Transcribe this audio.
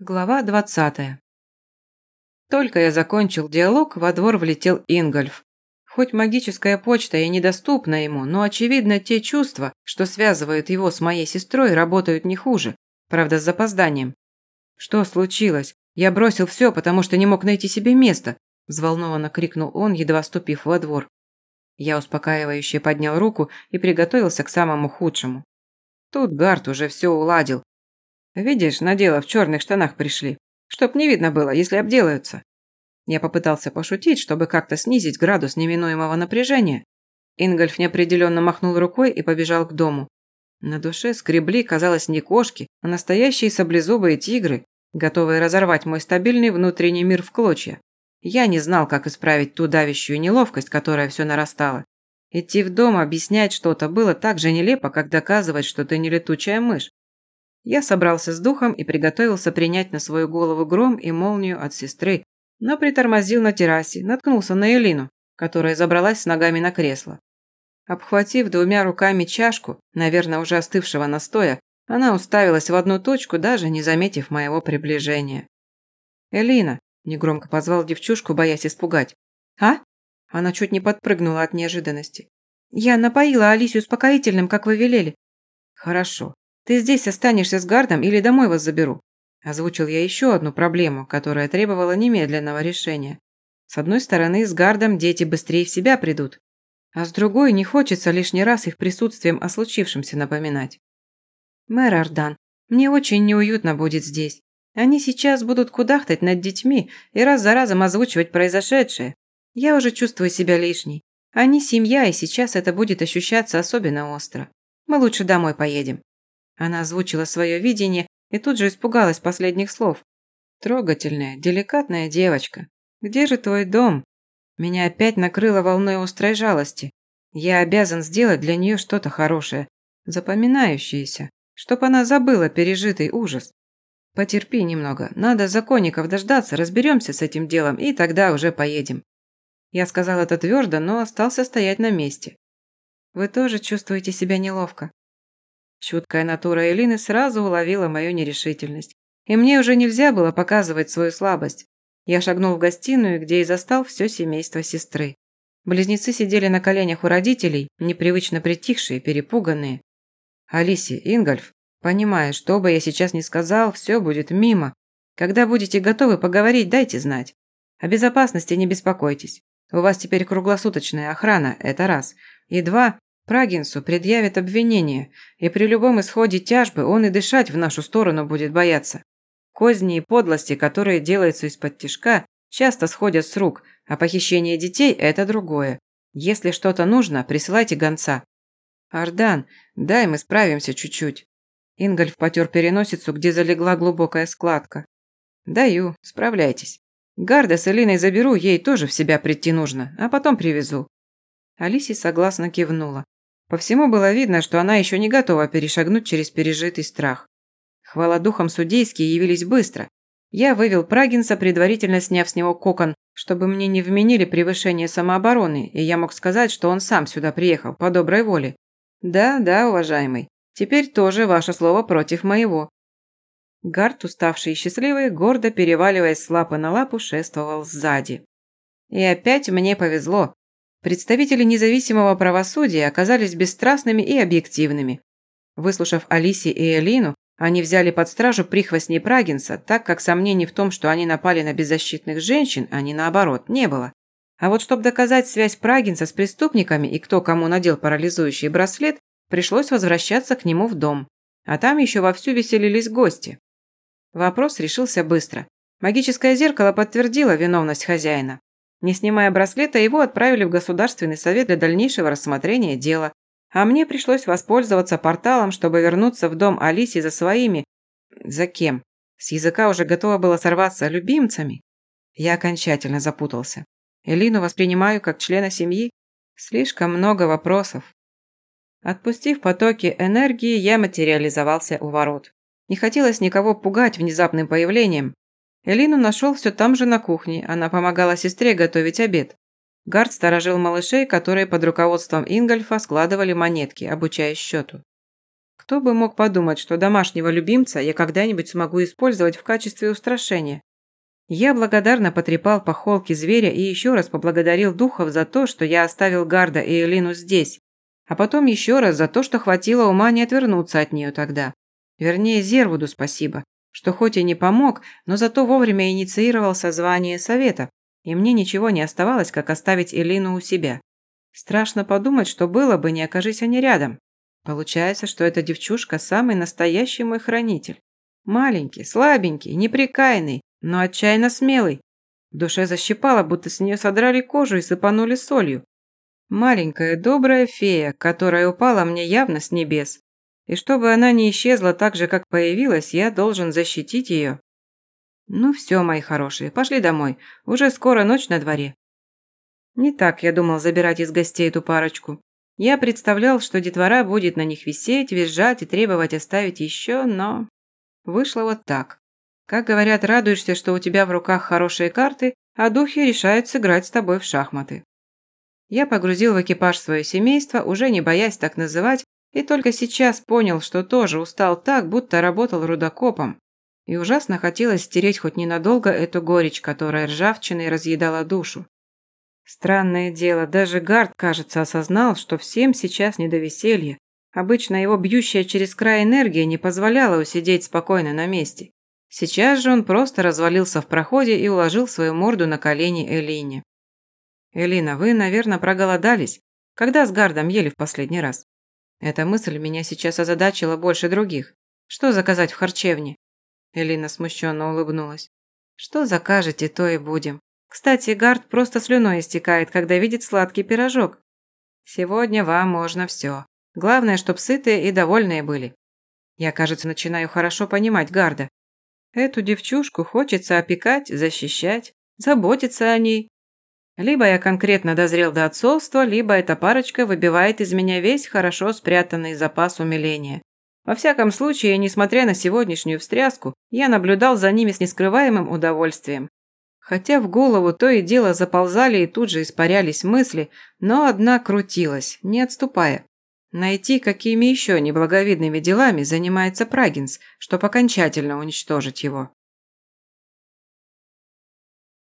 Глава 20. Только я закончил диалог, во двор влетел Ингольф. Хоть магическая почта и недоступна ему, но, очевидно, те чувства, что связывают его с моей сестрой, работают не хуже, правда, с запозданием. «Что случилось? Я бросил все, потому что не мог найти себе места», взволнованно крикнул он, едва ступив во двор. Я успокаивающе поднял руку и приготовился к самому худшему. Тут Гарт уже все уладил, Видишь, на дело в черных штанах пришли. Чтоб не видно было, если обделаются. Я попытался пошутить, чтобы как-то снизить градус неминуемого напряжения. Ингольф неопределенно махнул рукой и побежал к дому. На душе скребли, казалось, не кошки, а настоящие саблезубые тигры, готовые разорвать мой стабильный внутренний мир в клочья. Я не знал, как исправить ту давящую неловкость, которая все нарастала. Идти в дом, объяснять что-то было так же нелепо, как доказывать, что ты не летучая мышь. Я собрался с духом и приготовился принять на свою голову гром и молнию от сестры, но притормозил на террасе, наткнулся на Элину, которая забралась с ногами на кресло. Обхватив двумя руками чашку, наверное, уже остывшего настоя, она уставилась в одну точку, даже не заметив моего приближения. «Элина», – негромко позвал девчушку, боясь испугать. «А?» Она чуть не подпрыгнула от неожиданности. «Я напоила Алисию успокоительным, как вы велели». «Хорошо. Ты здесь останешься с гардом или домой вас заберу?» Озвучил я еще одну проблему, которая требовала немедленного решения. С одной стороны, с гардом дети быстрее в себя придут, а с другой не хочется лишний раз их присутствием о случившемся напоминать. «Мэр Ардан, мне очень неуютно будет здесь. Они сейчас будут кудахтать над детьми и раз за разом озвучивать произошедшее. Я уже чувствую себя лишней. Они семья, и сейчас это будет ощущаться особенно остро. Мы лучше домой поедем. Она озвучила свое видение и тут же испугалась последних слов. «Трогательная, деликатная девочка. Где же твой дом?» Меня опять накрыло волной острой жалости. Я обязан сделать для нее что-то хорошее, запоминающееся, чтоб она забыла пережитый ужас. Потерпи немного, надо законников дождаться, разберемся с этим делом и тогда уже поедем. Я сказал это твердо, но остался стоять на месте. Вы тоже чувствуете себя неловко? Чуткая натура Элины сразу уловила мою нерешительность. И мне уже нельзя было показывать свою слабость. Я шагнул в гостиную, где и застал все семейство сестры. Близнецы сидели на коленях у родителей, непривычно притихшие, перепуганные. Алиси, Ингольф, понимая, что бы я сейчас ни сказал, все будет мимо. Когда будете готовы поговорить, дайте знать. О безопасности не беспокойтесь. У вас теперь круглосуточная охрана, это раз. И два, Прагинсу предъявят обвинение, и при любом исходе тяжбы он и дышать в нашу сторону будет бояться. Козни и подлости, которые делаются из-под тишка, часто сходят с рук, а похищение детей – это другое. Если что-то нужно, присылайте гонца. Ардан, дай мы справимся чуть-чуть. Ингольф потер переносицу, где залегла глубокая складка. Даю, справляйтесь. Гарда с Элиной заберу, ей тоже в себя прийти нужно, а потом привезу. Алисия согласно кивнула. По всему было видно, что она еще не готова перешагнуть через пережитый страх. Хвала духом судейские явились быстро. Я вывел Прагинса, предварительно сняв с него кокон, чтобы мне не вменили превышение самообороны, и я мог сказать, что он сам сюда приехал, по доброй воле. Да, да, уважаемый, теперь тоже ваше слово против моего. Гард, уставший и счастливый, гордо переваливаясь с лапы на лапу, шествовал сзади. И опять мне повезло. Представители независимого правосудия оказались бесстрастными и объективными. Выслушав Алиси и Элину, они взяли под стражу прихвостней Прагинса, так как сомнений в том, что они напали на беззащитных женщин, а не наоборот, не было. А вот чтобы доказать связь Прагинса с преступниками и кто кому надел парализующий браслет, пришлось возвращаться к нему в дом. А там еще вовсю веселились гости. Вопрос решился быстро. Магическое зеркало подтвердило виновность хозяина. Не снимая браслета, его отправили в Государственный совет для дальнейшего рассмотрения дела. А мне пришлось воспользоваться порталом, чтобы вернуться в дом Алиси за своими... За кем? С языка уже готово было сорваться любимцами. Я окончательно запутался. Элину воспринимаю как члена семьи. Слишком много вопросов. Отпустив потоки энергии, я материализовался у ворот. Не хотелось никого пугать внезапным появлением, Элину нашел все там же на кухне, она помогала сестре готовить обед. Гард сторожил малышей, которые под руководством Ингольфа складывали монетки, обучая счету. Кто бы мог подумать, что домашнего любимца я когда-нибудь смогу использовать в качестве устрашения? Я благодарно потрепал по холке зверя и еще раз поблагодарил духов за то, что я оставил Гарда и Элину здесь, а потом еще раз за то, что хватило ума не отвернуться от нее тогда. Вернее, Зервуду спасибо, что хоть и не помог, но зато вовремя инициировал созвание совета, и мне ничего не оставалось, как оставить Элину у себя. Страшно подумать, что было бы, не окажись они рядом. Получается, что эта девчушка самый настоящий мой хранитель. Маленький, слабенький, неприкаянный, но отчаянно смелый. В душе защипало, будто с нее содрали кожу и сыпанули солью. Маленькая добрая фея, которая упала мне явно с небес. И чтобы она не исчезла так же, как появилась, я должен защитить ее. Ну все, мои хорошие, пошли домой. Уже скоро ночь на дворе. Не так я думал забирать из гостей эту парочку. Я представлял, что детвора будет на них висеть, визжать и требовать оставить еще, но... Вышло вот так. Как говорят, радуешься, что у тебя в руках хорошие карты, а духи решают сыграть с тобой в шахматы. Я погрузил в экипаж свое семейство, уже не боясь так называть, и только сейчас понял, что тоже устал так, будто работал рудокопом. И ужасно хотелось стереть хоть ненадолго эту горечь, которая ржавчиной разъедала душу. Странное дело, даже Гард, кажется, осознал, что всем сейчас не до веселья. Обычно его бьющая через край энергия не позволяла усидеть спокойно на месте. Сейчас же он просто развалился в проходе и уложил свою морду на колени Элине. «Элина, вы, наверное, проголодались. Когда с Гардом ели в последний раз?» Эта мысль меня сейчас озадачила больше других. Что заказать в харчевне? Элина смущенно улыбнулась. Что закажете, то и будем. Кстати, Гард просто слюной истекает, когда видит сладкий пирожок. Сегодня вам можно все. Главное, чтоб сытые и довольные были. Я, кажется, начинаю хорошо понимать Гарда. Эту девчушку хочется опекать, защищать, заботиться о ней. Либо я конкретно дозрел до отцовства, либо эта парочка выбивает из меня весь хорошо спрятанный запас умиления. Во всяком случае, несмотря на сегодняшнюю встряску, я наблюдал за ними с нескрываемым удовольствием. Хотя в голову то и дело заползали и тут же испарялись мысли, но одна крутилась, не отступая. Найти, какими еще неблаговидными делами занимается Прагинс, чтобы окончательно уничтожить его.